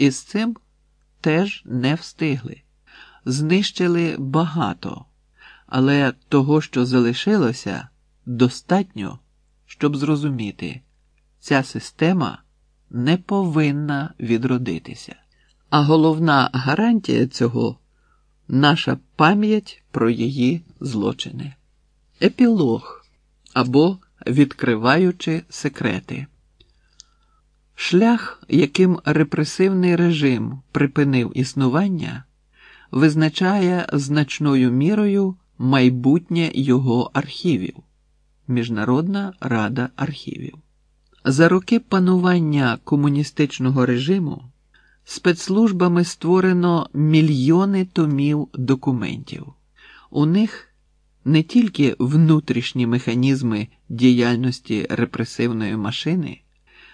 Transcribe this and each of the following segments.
І з цим теж не встигли. Знищили багато, але того, що залишилося, достатньо, щоб зрозуміти, ця система не повинна відродитися. А головна гарантія цього наша пам'ять про її злочини. Епілог або відкриваючи секрети. Шлях, яким репресивний режим припинив існування, визначає значною мірою майбутнє його архівів Міжнародна рада архівів. За роки панування комуністичного режиму спецслужбами створено мільйони томів документів. У них не тільки внутрішні механізми діяльності репресивної машини,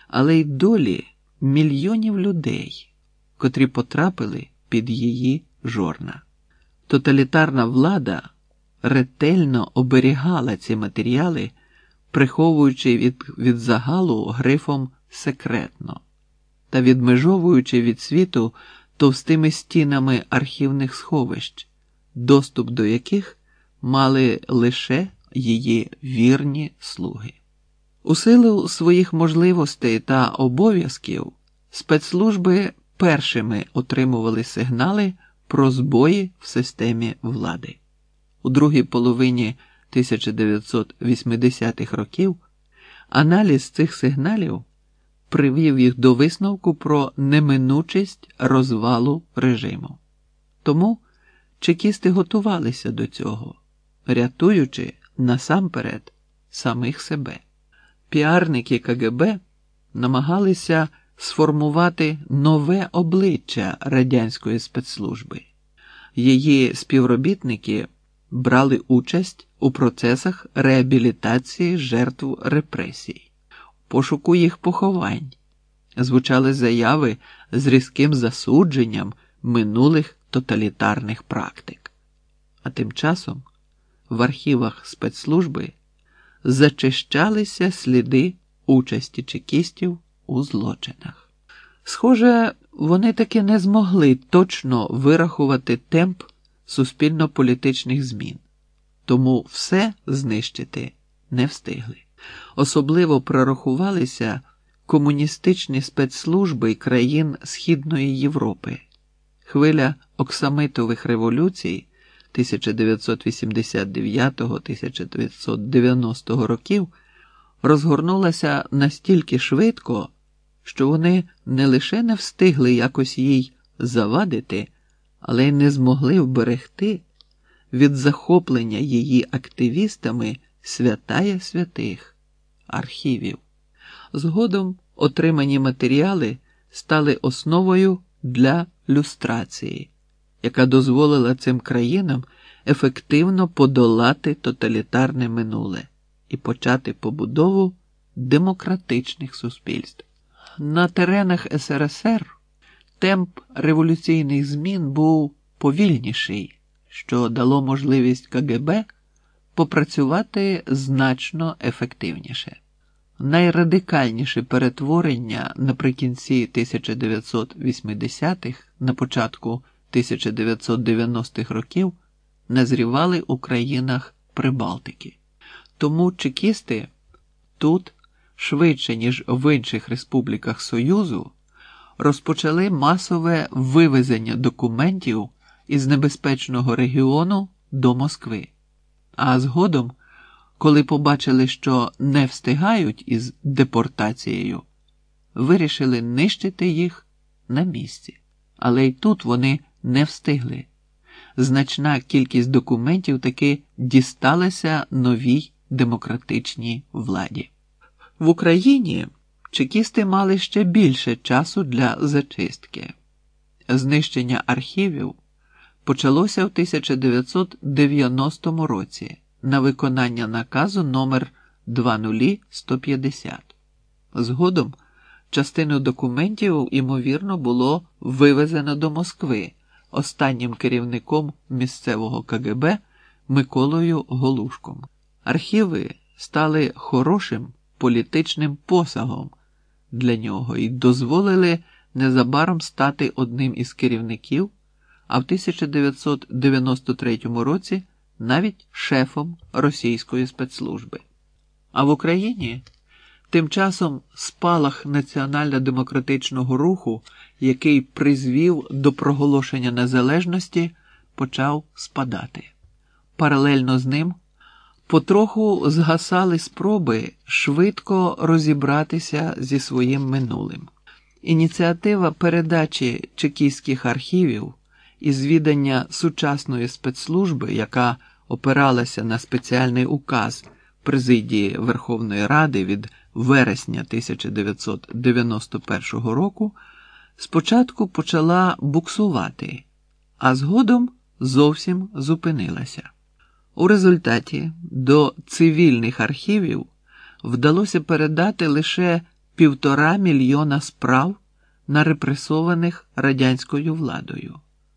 але й долі мільйонів людей, котрі потрапили під її жорна. Тоталітарна влада ретельно оберігала ці матеріали, приховуючи від, від загалу грифом секретно та відмежовуючи від світу товстими стінами архівних сховищ, доступ до яких мали лише її вірні слуги. У силу своїх можливостей та обов'язків спецслужби першими отримували сигнали про збої в системі влади. У другій половині 1980-х років аналіз цих сигналів привів їх до висновку про неминучість розвалу режиму. Тому чекісти готувалися до цього, рятуючи насамперед самих себе. Піарники КГБ намагалися сформувати нове обличчя радянської спецслужби. Її співробітники брали участь у процесах реабілітації жертв репресій, пошуку їх поховань, звучали заяви з різким засудженням минулих тоталітарних практик. А тим часом в архівах спецслужби зачищалися сліди участі чекістів у злочинах. Схоже, вони таки не змогли точно вирахувати темп суспільно-політичних змін, тому все знищити не встигли. Особливо прорахувалися комуністичні спецслужби країн Східної Європи. Хвиля оксамитових революцій 1989-1990 років розгорнулася настільки швидко, що вони не лише не встигли якось їй завадити, але й не змогли вберегти від захоплення її активістами святая святих архівів. Згодом отримані матеріали стали основою для люстрації, яка дозволила цим країнам ефективно подолати тоталітарне минуле і почати побудову демократичних суспільств. На теренах СРСР темп революційних змін був повільніший, що дало можливість КГБ попрацювати значно ефективніше. Найрадикальніше перетворення наприкінці 1980-х, на початку 1990-х років назрівали у країнах Прибалтики. Тому чекісти тут швидше, ніж в інших республіках Союзу, розпочали масове вивезення документів із небезпечного регіону до Москви. А згодом, коли побачили, що не встигають із депортацією, вирішили нищити їх на місці. Але й тут вони не встигли. Значна кількість документів таки дісталася новій демократичній владі. В Україні чекісти мали ще більше часу для зачистки. Знищення архівів почалося в 1990 році на виконання наказу номер 20150. Згодом частину документів, ймовірно, було вивезено до Москви останнім керівником місцевого КГБ Миколою Голушком. Архіви стали хорошим політичним посагом для нього і дозволили незабаром стати одним із керівників, а в 1993 році навіть шефом російської спецслужби. А в Україні тим часом спалах національно-демократичного руху, який призвів до проголошення незалежності, почав спадати. Паралельно з ним потроху згасали спроби швидко розібратися зі своїм минулим. Ініціатива передачі чекійських архівів і звідання сучасної спецслужби, яка опиралася на спеціальний указ президії Верховної Ради від вересня 1991 року, спочатку почала буксувати, а згодом зовсім зупинилася. У результаті до цивільних архівів вдалося передати лише півтора мільйона справ на репресованих радянською владою.